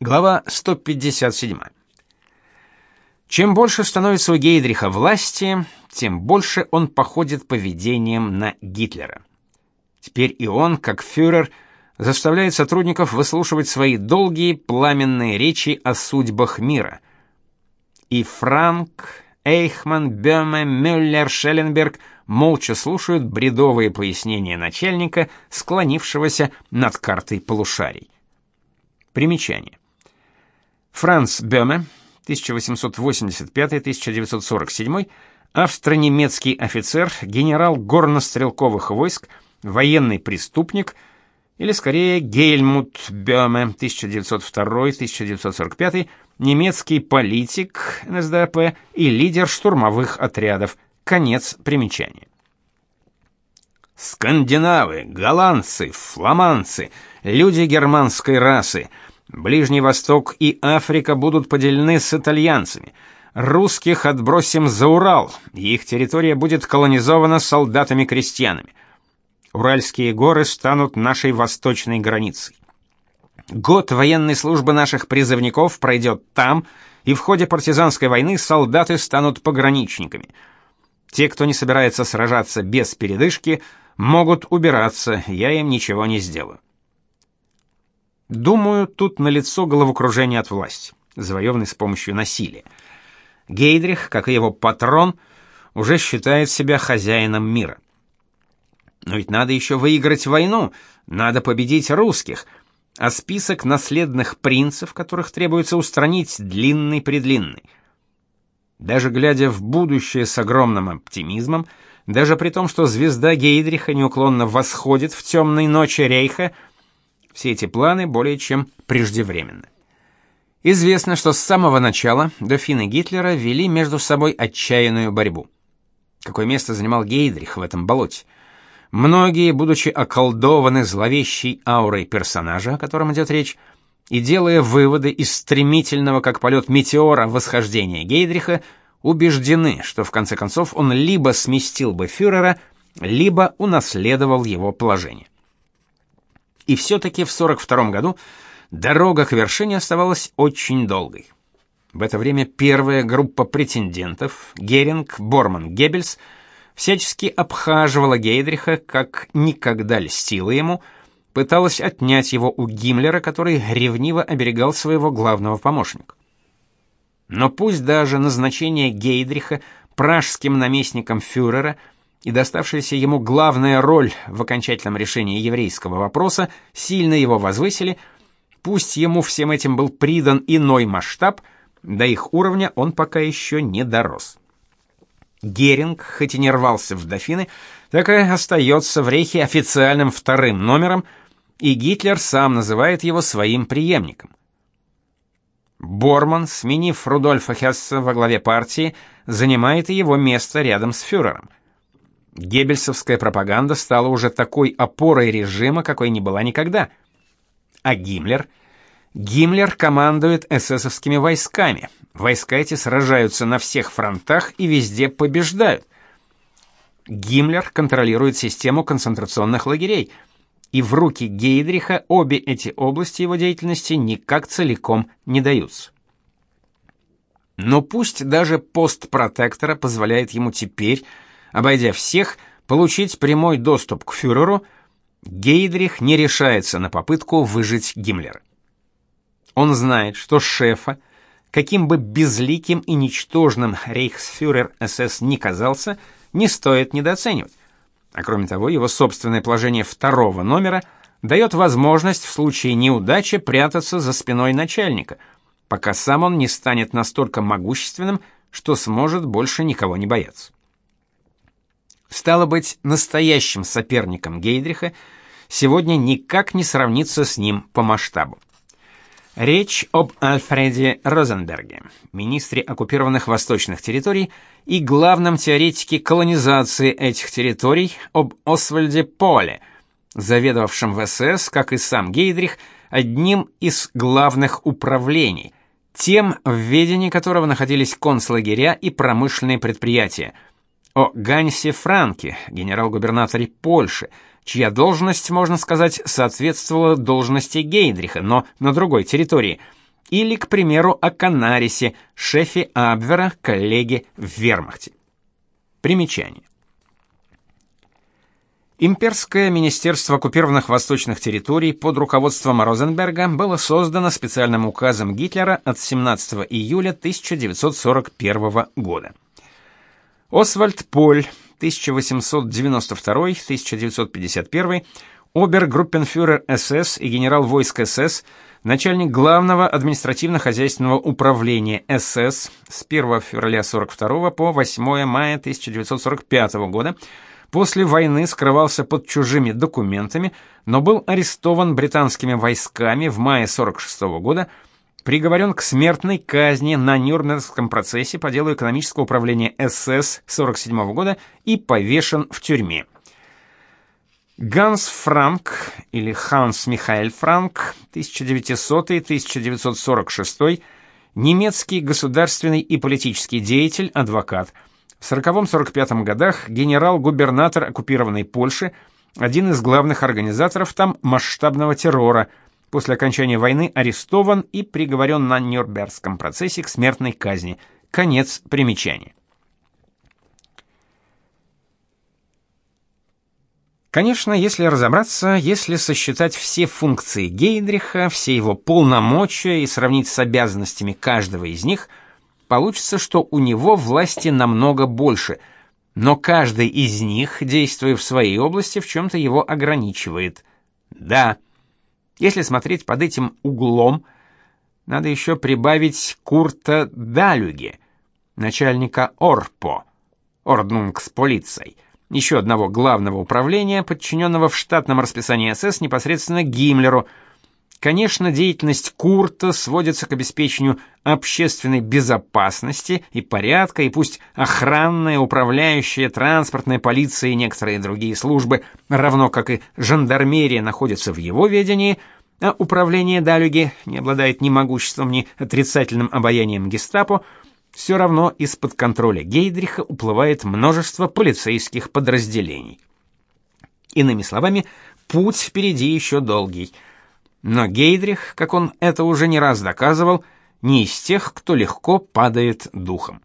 Глава 157. Чем больше становится у Гейдриха власти, тем больше он походит поведением на Гитлера. Теперь и он, как фюрер, заставляет сотрудников выслушивать свои долгие пламенные речи о судьбах мира. И Франк, Эйхман, Бёме, Мюллер, Шелленберг молча слушают бредовые пояснения начальника, склонившегося над картой полушарий. Примечание. Франц Бёме, 1885-1947, австро-немецкий офицер, генерал горнострелковых войск, военный преступник, или скорее Гельмут Бёме, 1902-1945, немецкий политик НСДАП и лидер штурмовых отрядов. Конец примечания. Скандинавы, голландцы, фламандцы, люди германской расы – Ближний Восток и Африка будут поделены с итальянцами. Русских отбросим за Урал, их территория будет колонизована солдатами-крестьянами. Уральские горы станут нашей восточной границей. Год военной службы наших призывников пройдет там, и в ходе партизанской войны солдаты станут пограничниками. Те, кто не собирается сражаться без передышки, могут убираться, я им ничего не сделаю. Думаю, тут налицо головокружение от власти, завоеванной с помощью насилия. Гейдрих, как и его патрон, уже считает себя хозяином мира. Но ведь надо еще выиграть войну, надо победить русских, а список наследных принцев, которых требуется устранить, длинный-предлинный. Даже глядя в будущее с огромным оптимизмом, даже при том, что звезда Гейдриха неуклонно восходит в темной ночи Рейха – все эти планы более чем преждевременны. Известно, что с самого начала дофины Гитлера вели между собой отчаянную борьбу. Какое место занимал Гейдрих в этом болоте? Многие, будучи околдованы зловещей аурой персонажа, о котором идет речь, и делая выводы из стремительного, как полет метеора, восхождения Гейдриха, убеждены, что в конце концов он либо сместил бы фюрера, либо унаследовал его положение. И все-таки в 42 году дорога к вершине оставалась очень долгой. В это время первая группа претендентов, Геринг, Борман, Геббельс, всячески обхаживала Гейдриха, как никогда льстила ему, пыталась отнять его у Гиммлера, который ревниво оберегал своего главного помощника. Но пусть даже назначение Гейдриха пражским наместником фюрера – и доставшаяся ему главная роль в окончательном решении еврейского вопроса сильно его возвысили, пусть ему всем этим был придан иной масштаб, до их уровня он пока еще не дорос. Геринг, хоть и не рвался в дофины, так и остается в Рейхе официальным вторым номером, и Гитлер сам называет его своим преемником. Борман, сменив Рудольфа Хесса во главе партии, занимает его место рядом с фюрером. Геббельсовская пропаганда стала уже такой опорой режима, какой не была никогда. А Гиммлер? Гиммлер командует эсэсовскими войсками. Войска эти сражаются на всех фронтах и везде побеждают. Гиммлер контролирует систему концентрационных лагерей, и в руки Гейдриха обе эти области его деятельности никак целиком не даются. Но пусть даже пост протектора позволяет ему теперь обойдя всех, получить прямой доступ к фюреру, Гейдрих не решается на попытку выжить Гиммлера. Он знает, что шефа, каким бы безликим и ничтожным рейхсфюрер СС ни казался, не стоит недооценивать. А кроме того, его собственное положение второго номера дает возможность в случае неудачи прятаться за спиной начальника, пока сам он не станет настолько могущественным, что сможет больше никого не бояться стало быть настоящим соперником Гейдриха, сегодня никак не сравнится с ним по масштабу. Речь об Альфреде Розенберге, министре оккупированных восточных территорий и главном теоретике колонизации этих территорий, об Освальде Поле, заведовавшем в СС, как и сам Гейдрих, одним из главных управлений, тем, в ведении которого находились концлагеря и промышленные предприятия – о Гансе Франке, генерал-губернаторе Польши, чья должность, можно сказать, соответствовала должности Гейдриха, но на другой территории, Или, к примеру, о Канарисе, шефе Абвера, коллеге в Вермахте. Примечание. Имперское министерство оккупированных восточных территорий под руководством Розенберга было создано специальным указом Гитлера от 17 июля 1941 года. Освальд Поль, 1892-1951, обергруппенфюрер СС и генерал войск СС, начальник главного административно-хозяйственного управления СС с 1 февраля 42 по 8 мая 1945 года, После войны скрывался под чужими документами, но был арестован британскими войсками в мае 46 -го года, приговорен к смертной казни на Нюрнбергском процессе по делу экономического управления СС 47 -го года и повешен в тюрьме. Ганс Франк или Ханс Михаэль Франк 1900-1946 немецкий государственный и политический деятель, адвокат – в 40-45 годах генерал-губернатор оккупированной Польши, один из главных организаторов там масштабного террора, после окончания войны арестован и приговорен на Нюрнбергском процессе к смертной казни. Конец примечания. Конечно, если разобраться, если сосчитать все функции Гейдриха, все его полномочия и сравнить с обязанностями каждого из них – получится, что у него власти намного больше, но каждый из них, действуя в своей области, в чем-то его ограничивает. Да, если смотреть под этим углом, надо еще прибавить Курта Далюге, начальника Орпо, Орднунгсполицей, еще одного главного управления, подчиненного в штатном расписании СС непосредственно Гиммлеру – Конечно, деятельность Курта сводится к обеспечению общественной безопасности и порядка, и пусть охранная, управляющая, транспортная полиция и некоторые другие службы, равно как и жандармерия, находятся в его ведении, а управление Далюги не обладает ни могуществом, ни отрицательным обаянием гестапо, все равно из-под контроля Гейдриха уплывает множество полицейских подразделений. Иными словами, путь впереди еще долгий – но Гейдрих, как он это уже не раз доказывал, не из тех, кто легко падает духом.